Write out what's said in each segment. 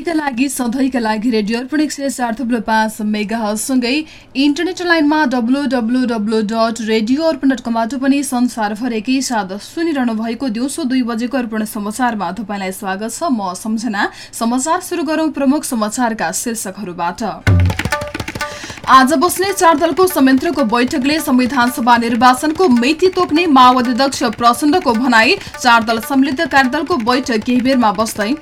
सबैका लागि सधैँका लागि रेडियो अर्पण एक सय चार थुप्रो पाँच मेगासँगै इन्टरनेट लाइनमा W W W dot radio Arpan dot कमबाट पनि संसारभरेकै साथ सुनिरहनु भएको दिउँसो दुई बजेको अर्पण समाचारमा तपाईँलाई स्वागत छ। म सम्झना। समाचार सुरु गरौँ प्रमुख समाचारका शीर्षकहरूबाट। आज बस्ने चार दलको संयन्त्रको बैठकले संविधान सभा निर्वाचनको मिति तोक्ने माओवादी अध्यक्ष प्रचण्डको भनाई चार दल सम्मिलित कार्यदलको बैठक केही बेरमा बस्दै।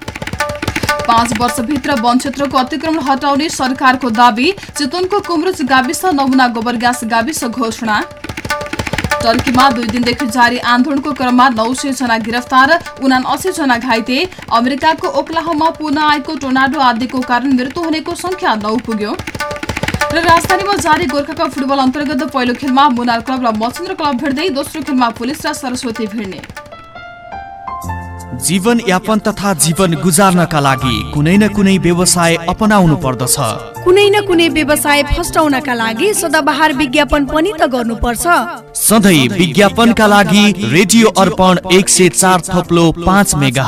पाँच वर्षभित्र वन क्षेत्रको अतिक्रमण हटाउने सरकारको दावी। चितवनको कुमरुज गाविस नमुना गोबर ग्यास गाविस घोषणा। टर्कीमा दुई दिनदेखि जारी आन्दोलनको क्रममा नौ सय जना गिरफ्तार उनासी जना घाइते। अमेरिकाको ओक्लाहोमा पुनः आएको टोर्नाडो आदिको कारण मृत्यु हुनेको संख्या नौ पुग्यो। र राजधानीमा जारी गोर्खा कप फुटबल अन्तर्गत पहिलो खेलमा मुनाल क्लब र मचिन्द्र क्लब भिड्दै दोस्रो खेलमा पुलिस र सरस्वती भिड्ने। जीवन यापन तथा जीवन गुजार्नका लागि कुनै न कुनै व्यवसाय अपनाउनु पर्दछ। कुनै न कुनै व्यवसाय फस्टाउनका लागि सदाबहार विज्ञापन पनि त गर्नुपर्छ। सधैँ विज्ञापनका लागि रेडियो अर्पण एक सय चार थप्लो पाँच मेगा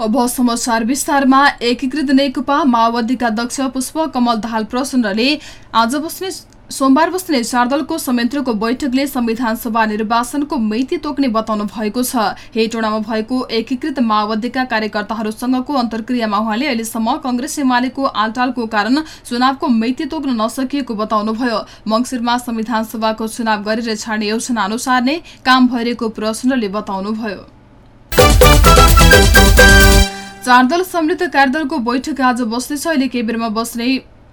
अब समाचार विस्तारमा एकीकृत नेकपा माओवादीका अध्यक्ष पुष्प कमल दाहाल प्रचण्डले आज बस्ने सोमबार बस्ने चार दलको संयन्त्रको बैठकले संविधान सभा निर्वाचनको मिति तोक्ने बताउनु भएको छ। हेटोडामा भएको एकीकृत माओवादीका कार्यकर्ताहरूसँगको अन्तर्क्रियामा उहाँले अहिलेसम्म कङ्ग्रेस एमालेको आलटालको कारण चुनावको मिति तोक्न नसकिएको बताउनुभयो। मङ्सिरमा संविधान सभाको चुनाव गरेर छाड्ने योजना अनुसार नै काम भइरहेको प्रचण्डले बताउनुभयो। चार दल सम्मिलित कार्यदलको बैठक आज बस्दैछ अहिले केही बेरमा बस्ने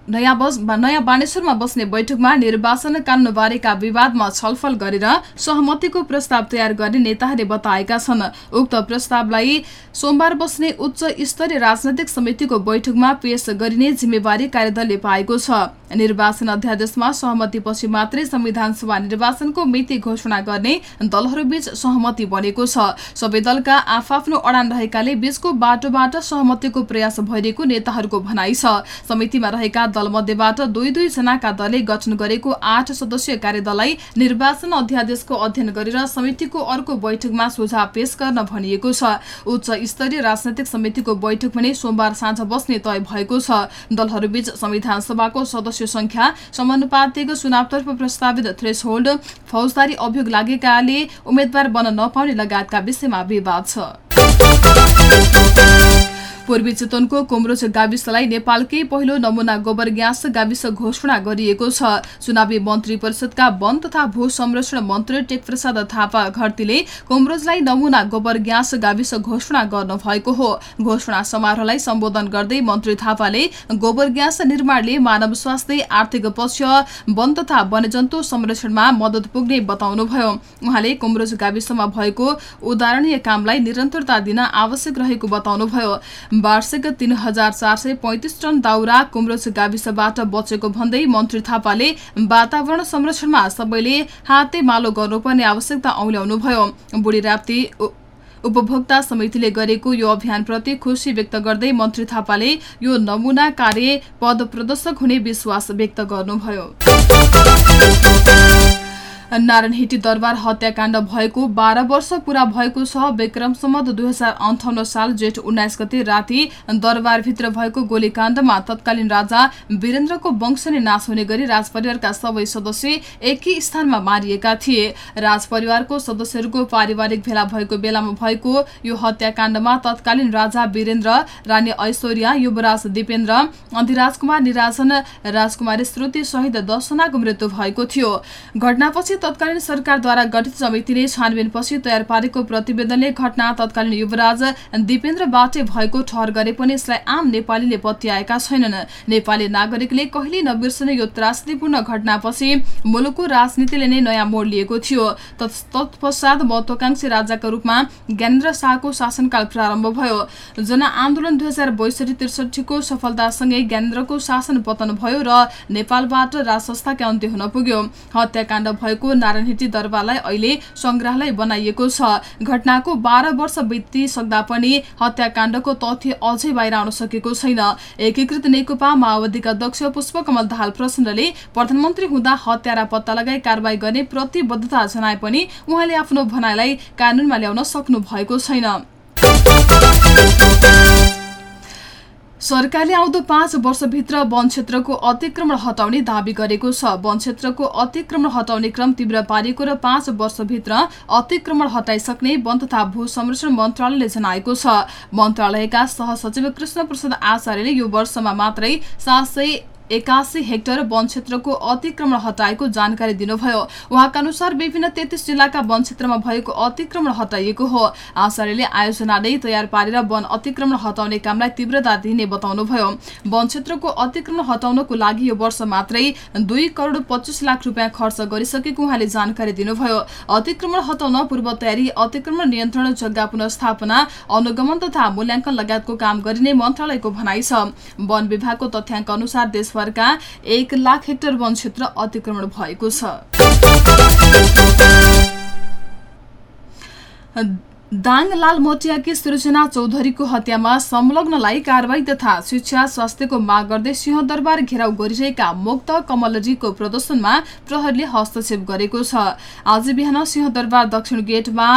नयाँ बस नयाँ बानेश्वरमा बस्ने बैठकमा निर्वाचन कानूनबारेका विवादमा छलफल गरेर सहमतिको प्रस्ताव तयार गर्ने नेताहरूले बताएका छन्। उक्त प्रस्तावलाई सोमबार बस्ने उच्च स्तरीय राजनैतिक समितिको बैठकमा पेश गरिने जिम्मेवारी कार्यदलले पाएको छ। निर्वाचन अध्यादेशमा सहमतिपछि मात्रै संविधान सभा निर्वाचनको मिति घोषणा गर्ने दलहरूबीच सहमति बनेको छ। सबै दलका आफआफ्नो अडान रहेकाले बीचको बाटोबाट सहमतिको प्रयास भइरहेको नेताहरूको भनाइ छ। समितिमा रहेका दलमध्येबाट दुई दुई जनाका दलले गठन गरेको आठ सदस्यीय कार्यदललाई निर्वाचन अध्यादेशको अध्ययन गरेर समितिको अर्को बैठकमा सुझाव पेश गर्न भनिएको छ। उच्च स्तरीय राजनैतिक समितिको बैठक पनि सोमबार साँझ बस्ने तय भएको छ। दलहरूबीच संविधान सभाको सदस्य संख्या समानुपातिक चुनावतर्फ प्रस्तावित थ्रेस होल्ड फौजदारी अभियोग लागेकाले उम्मेद्वार बन्न नपाउने लगायतका विषयमा विवाद छ। पूर्वी चितवनको कुमरोज गाविसलाई नेपालकै पहिलो नमुना गोबर ग्यास गाविस घोषणा गरिएको छ। चुनावी मन्त्री परिषदका वन तथा भू संरक्षण मन्त्री टेकप्रसाद थापा घरतीले कुमरोजलाई नमुना गोबर ग्यास गाविस घोषणा गर्नु भएको हो। घोषणा समारोहलाई सम्बोधन गर्दै मन्त्री थापाले गोबर ग्यास निर्माणले मानव स्वास्थ्य आर्थिक पक्ष वन तथा वन्यजन्तु संरक्षणमा मद्दत पुग्ने बताउनुभयो। उहाँले कुमरोज गाविसमा भएको उदाहरणीय कामलाई निरन्तरता दिन आवश्यक रहेको बताउनुभयो। वार्षिक तीन हजार चार सय पैंतिस टन दाउरा कुम्रोज गाविसबाट बचेको भन्दै मन्त्री थापाले वातावरण संरक्षणमा सबैले हाते मालो गर्नुपर्ने आवश्यकता औल्याउनुभयो। बुढी राप्ती उपभोक्ता समितिले गरेको यो अभियानप्रति खुशी व्यक्त गर्दै मन्त्री थापाले यो नमूना कार्य पद प्रदर्शक हुने विश्वास व्यक्त गर्नुभयो। नारायण हिटी दरबार हत्याकाण्ड भएको बाह्र वर्ष पूरा भएको छ। विक्रमसम्म दुई हजार अन्ठाउन्न साल जेठ उन्नाइस गते राति दरबारभित्र भएको गोलीकाण्डमा तत्कालीन राजा वीरेन्द्रको वंश नै नाश हुने गरी राजपरिवारका सबै सदस्य एकै स्थानमा मारिएका थिए। राजपरिवारको सदस्यहरूको पारिवारिक भेला भएको बेलामा भएको यो हत्याकाण्डमा तत्कालीन राजा वीरेन्द्र रानी ऐश्वर्या युवराज दिपेन्द्र अधिराजकुमार निराजन राजकुमारी श्रुति सहित दसजनाको मृत्यु भएको थियो। घटनापछि तत्कालीन सरकारद्वारा गठित समितिले छानबिनपछि तयार पारेको प्रतिवेदनले घटना तत्कालीन युवराज दिपेन्द्रबाटै भएको ठहर गरे पनि यसलाई आम नेपालीले पत्याएका छैनन्। नेपाली नागरिकले कहिले नबिर्सने यो त्रासदीपूर्ण घटनापछि मुलुकको राजनीतिले नै नयाँ मोड लिएको थियो। तत्पश्चात महत्वाकांक्षी राजाका रूपमा ज्ञानेन्द्र शाहको शासनकाल प्रारम्भ भयो। जनआन्दोलन दुई हजार बैसठी त्रिसठीको सफलतासँगै ज्ञानेन्द्रको शासन पतन भयो र नेपालबाट राज संस्थाकै अन्त्य हुन पुग्यो। हत्याकाण्ड भएको भएको नारायणहिटी दरबारलाई अहिले संग्रहालय बनाइएको छ। घटनाको बाह्र वर्ष बितिसक्दा पनि हत्याकाण्डको तथ्य अझै बाहिर आउन सकेको छैन। एकीकृत नेकपा माओवादीका अध्यक्ष पुष्पकमल दाहाल प्रचण्डले प्रधानमन्त्री हुँदा हत्यारा पत्ता लगाई कारवाही गर्ने प्रतिबद्धता जनाए पनि उहाँले आफ्नो भनाइलाई कानूनमा ल्याउन सक्नु भएको छैन। सरकारले आउँदो पाँच वर्षभित्र वन क्षेत्रको अतिक्रमण हटाउने दावी गरेको छ। वन क्षेत्रको अतिक्रमण हटाउने क्रम तीव्र पारिएको र पाँच वर्षभित्र अतिक्रमण हटाइसक्ने वन तथा भू संरक्षण मन्त्रालयले जनाएको छ। मन्त्रालयका सहसचिव कृष्ण प्रसाद आचार्यले यो वर्षमा मात्रै सात एकासी हेक्टर वन क्षेत्रको अतिक्रमण हटाएको जानकारी दिनुभयो। उहाँका अनुसार विभिन्न तेत्तिस जिल्लाका वन क्षेत्रमा भएको अतिक्रमण हटाइएको हो। आचार्यले आयोजना नै तयार पारेर वन अतिक्रमण हटाउने कामलाई तीव्रता दिने बताउनुभयो। वन क्षेत्रको अतिक्रमण हटाउनको लागि यो वर्ष मात्रै दुई करोड पच्चिस लाख रुपियाँ खर्च गरिसकेको उहाँले जानकारी दिनुभयो। अतिक्रमण हटाउन पूर्व तयारी अतिक्रमण नियन्त्रण जग्गा पुनस्थापना अनुगमन तथा मूल्याङ्कन लगायतको काम गरिने मन्त्रालयको भनाइ छ। वन विभागको तथ्याङ्क अनुसार देश देशभरका एक लाख हेक्टर वन क्षेत्र अतिक्रमण भएको छ। दाङ लाल मोटियाकी सृजना चौधरीको हत्यामा संलग्नलाई कारवाही तथा शिक्षा स्वास्थ्यको माग गर्दै सिंहदरबार घेराउ गरिरहेका मुक्त कमलजीको प्रदर्शनमा प्रहरीले हस्तक्षेप गरेको छ। आज बिहान सिंहदरबार दक्षिण गेटमा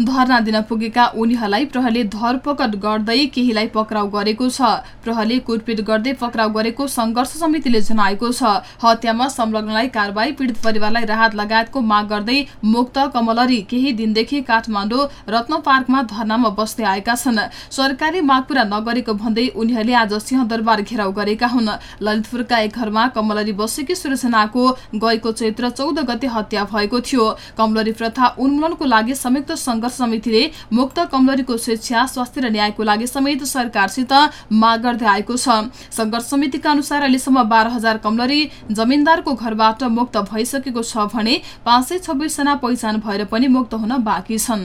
धरना दिन पुगेका उनीहरूलाई प्रहरले धरपकड गर्दै केहीलाई पक्राउ गरेको छ। प्रहरले कुटपिट गर्दै पक्राउ गरेको संघर्ष समितिले जनाएको छ। हत्यामा संलग्नलाई कारवाही पीड़ित परिवारलाई राहत लगायतको माग गर्दै मुक्त कमलरी केही दिनदेखि काठमाडौँ रत्न पार्कमा धरनामा बस्दै आएका छन्। सरकारी माग पूरा नगरेको भन्दै उनीहरूले आज सिंहदरबार घेराउ गरेका हुन्। ललितपुरका एक घरमा कमलरी बसेकी सृजनाको गएको चैत्र चौध गते हत्या भएको थियो। कमलरी प्रथा उन्मूलनको लागि संयुक्त संघर्ष समितिले मुक्त कमलरीको शिक्षा स्वास्थ्य र न्यायको लागि समेत सरकारसित माग गर्दै आएको छ। संघर्ष समितिका अनुसार अहिलेसम्म बाह्र हजार कमलरी जमिनदारको घरबाट मुक्त भइसकेको छ भने पाँच सय छब्बिसजना पहिचान भएर पनि मुक्त हुन बाँकी छन्।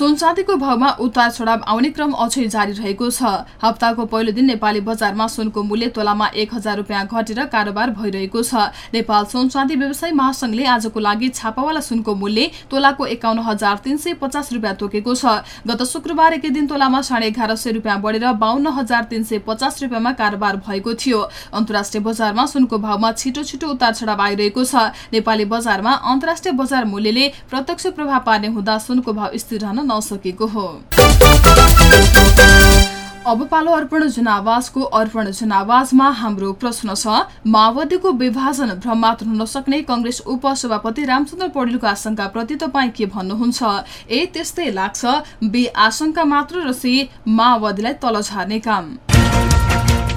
सुनचाँदीको भावमा उतार चढाव आउने क्रम अझै जारी रहेको छ। हप्ताको पहिलो दिन नेपाली बजारमा सुनको मूल्य तोलामा एक हजार रुपियाँ घटेर कारोबार भइरहेको छ। नेपाल सुनचाँदी व्यवसाय महासंघले आजको लागि छापावाला सुनको मूल्य तोलाको एकाउन्न हजार तीन सय पचास रुपियाँ तोकेको छ। गत शुक्रबार एकै दिन तोलामा साढे एघार सय रुपियाँ बढेर बाहन्न हजार तीन सय पचास रुपियाँमा कारोबार भएको थियो। अन्तर्राष्ट्रिय बजारमा सुनको भावमा छिटो छिटो उतार चढाव आइरहेको छ। नेपाली बजारमा अन्तर्राष्ट्रिय बजार मूल्यले प्रत्यक्ष प्रभाव पार्ने हुँदा सुनको भाव स्थिर रहन नसकेको हो। अब पालो अर्पण जनावासको अर्पण जनावासमा हाम्रो प्रश्न छ माओवादीको विभाजन भ्रम मात्र हुन सक्ने कंग्रेस उपसभापति रामचन्द्र पौडेलको आशंकाप्रति तपाईँ के भन्नुहुन्छ? ए त्यस्तै लाग्छ। बी आशंका मात्र र सी माओवादीलाई तल झार्ने काम।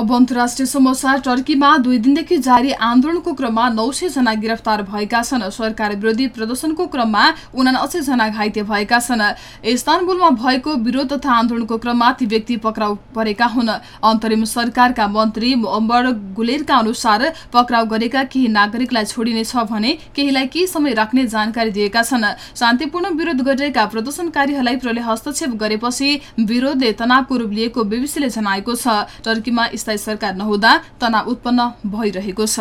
अब अन्तर्राष्ट्रिय समाचार टर्कीमा दुई दिनदेखि जारी आन्दोलनको क्रममा नौ जना गिरफ्तार भएका छन्। सरकार विरोधी प्रदर्शनको क्रममा उनासी जना घाइते भएका छन्। इस्तानबुलमा भएको विरोध तथा आन्दोलनको क्रममा ती व्यक्ति पक्राउ परेका हुन्। अन्तरिम सरकारका मन्त्री अम्बर गुलेरका अनुसार पक्राउ गरेका केही नागरिकलाई छोडिनेछ भने केहीलाई केही समय राख्ने जानकारी दिएका छन्। शान्तिपूर्ण विरोध गरिरहेका प्रदर्शनकारीहरूलाई प्रले हस्तक्षेप गरेपछि विरोधले तनावको रूप लिएको बीबीसीले जनाएको छ। टर्कीमा अस्थायी सरकार नहुँदा तनाव उत्पन्न भइरहेको छ।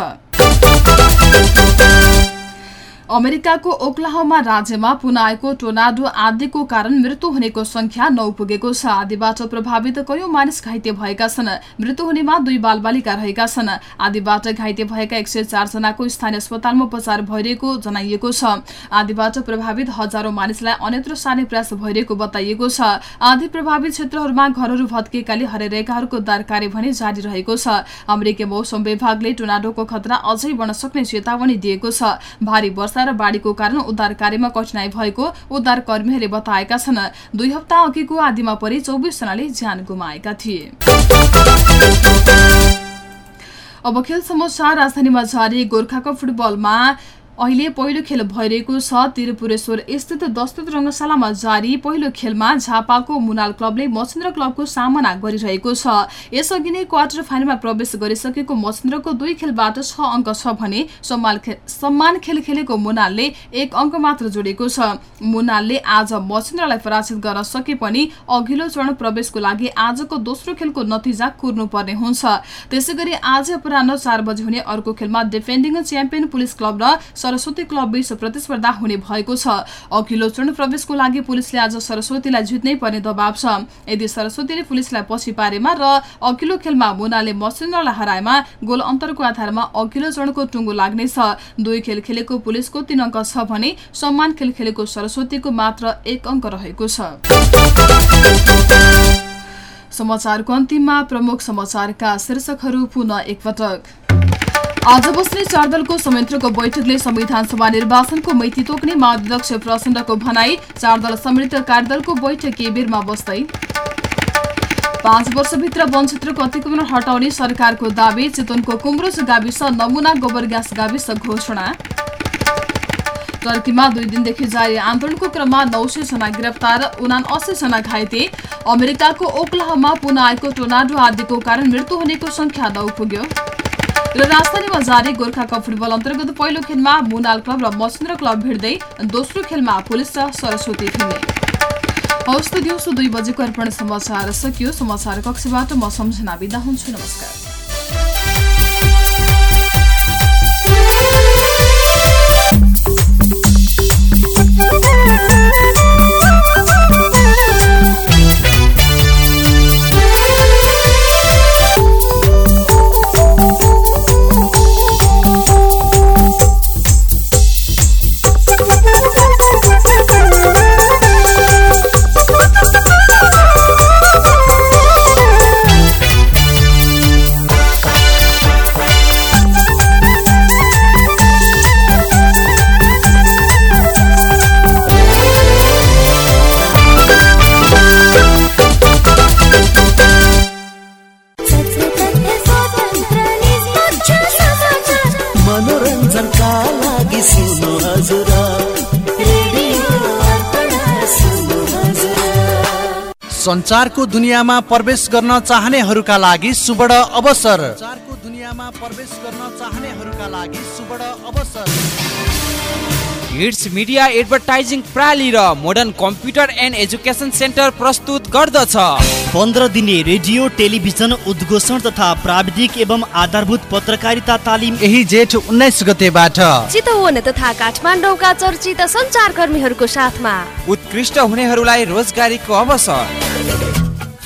अमेरिकाको ओक्लाहोमा राज्यमा पुनः आएको टोर्नाडो आदिको कारण मृत्यु हुनेको संख्या नौ पुगेको छ। आदिबाट प्रभावित कयौं मानिस घाइते भएका छन्। मृत्यु हुनेमा दुई बालबालिका रहेका छन्। आदिबाट घाइते भएका एक सय चारजनाको स्थानीय अस्पतालमा उपचार भइरहेको जनाइएको छ। आदिबाट प्रभावित हजारौं मानिसलाई अन्यत्र सार्ने प्रयास भइरहेको बताइएको छ। आदि प्रभावित क्षेत्रहरूमा घरहरू भत्किएकाले हराइरहेकाहरूको उद्धार कार्य भने जारी रहेको छ। अमेरिकी मौसम विभागले टोर्नाडोको खतरा अझै बढ्न सक्ने चेतावनी दिएको छ। भारी वर्षा र बाढ़ीको कारण उद्धार कार्यमा कठिनाई भएको उद्धार कर्मीहरूले बताएका छन्। दुई हप्ता अघिको आदिमा परि चौबिस जनाले ज्यान गुमाएका थिए। अब खेल समाचार राजधानीमा जारी गोर्खा कप फुटबलमा अहिले पहिलो खेल भइरहेको छ। त्रिपुरेश्वर स्थित दस्तुत रङ्गशालामा जारी पहिलो खेलमा झापाको मुनाल क्लबले मचिन्द्र क्लबको सामना गरिरहेको छ। यसअघि नै क्वार्टर फाइनलमा प्रवेश गरिसकेको मचिन्द्रको दुई खेलबाट छ अङ्क छ भने सम्मान खेल खेलेको मुनालले एक अङ्क मात्र जोडेको छ। मुनालले आज मचिन्द्रलाई पराजित गर्न सके पनि अघिल्लो चरण प्रवेशको लागि आजको दोस्रो खेलको नतिजा कुर्नुपर्ने हुन्छ। त्यसै गरी आज अपराह चार बजे हुने अर्को खेलमा डिफेन्डिङ च्याम्पियन पुलिस क्लब र सरस्वती क्लब बीच प्रतिस्पर्धा हुने भएको छ। अघिल्लो चरण प्रवेशको लागि पुलिसले आज सरस्वतीलाई जित्नै पर्ने दबाव छ। यदि सरस्वतीले पुलिसलाई पछि पारेमा र अघिल्लो खेलमा मुनाले मसिन्द्रलाई हराएमा गोल अन्तरको आधारमा अघिल्लो चरणको टुङ्गो लाग्नेछ। दुई खेल खेलेको पुलिसको तीन अङ्क छ भने सम्मान खेल खेलेको सरस्वतीको मात्र एक अङ्क रहेको छ। समाचारको अन्तिममा प्रमुख समाचारका शीर्षकहरू पुनः एकपटक। आज बस्ने चार दलको संयन्त्रको बैठकले संविधान सभा निर्वाचनको मैती तोक्ने महाध्यक्ष प्रचण्डको भनाई चार दल सम्मिलित कार्यदलको बैठक केबेरमा बस्दै। पाँच वर्षभित्र वन क्षेत्रको अतिक्रमण हटाउने सरकारको दावी चितवनको कुम्रोज गाविस नमुना गोबर ग्यास गाविस घोषणा। टर्कीमा दुई दिनदेखि जारी आन्दोलनको क्रममा नौ सय जना गिरफ्तार उना जना घाइते। अमेरिकाको ओक्लाहमा पुनः आएको टोर्नाडो आदिको कारण मृत्यु हुनेको संख्या नौ पुग्यो राजधानीमा जारी गोर्खा कप फुटबल अन्तर्गत पहिलो खेलमा मुनाल क्लब र मसिन्द्र क्लब भिड्दै दोस्रो खेलमा पुलिस र सरस्वती भिड्ने हवस् त दिउँसो दुई बजेको अर्पण समाचार सकियो। समाचार कक्षबाट म सम्झना बिदा हुन्छु। नमस्कार। संचारको दुनियाँमा प्रवेश गर्न चाहनेहरूका लागि सुवर्ण अवसर। दुनियाँमा प्रवेश गर्न चाहनेहरूका लागि सुवर्ण अवसर। हिट्स मिडिया एडभर्टाइजिङ प्राली र modern computer and education centre प्रस्तुत गर्दछ। पन्ध्र दिने रेडियो टेलिभिजन उद्घोषण तथा प्राविधिक एवं आधारभूत पत्रकारिता तालिम यही जेठ उन्नाइस गतेबाट। चितवन तथा काठमाडौँका चर्चित सञ्चारकर्मीहरूको साथमा। उत्कृष्ट हुनेहरूलाई रोजगारीको अवसर।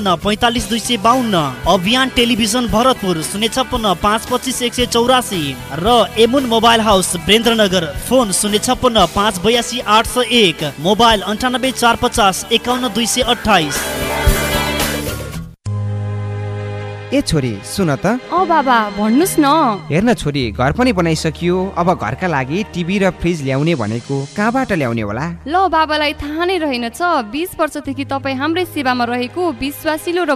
छप्पन्न पैँतालिस दुई सय बाहन्न अभियान टेलिभिजन भरतपुर शून्य छप्पन्न पाँच पच्चिस एक सय चौरासी र एमुन मोबाइल हाउस बेन्द्रनगर फोन शून्य छप्पन्न पाँच बयासी आठ सय एक मोबाइल अन्ठानब्बे चार पचास एकाउन्न दुई सय अठाइस ए छोरी सुन त। अ बाबा भन्नुहोस् न। हेर्न छोरी घर पनि बनाइसकियो। अब घरका लागि टिभी र फ्रिज ल्याउने भनेको कहाँबाट ल्याउने होला? ल बाबालाई थाहा नै रहेनछ। बिस वर्षदेखि तपाईँ हाम्रै सेवामा रहेको विश्वासिलो र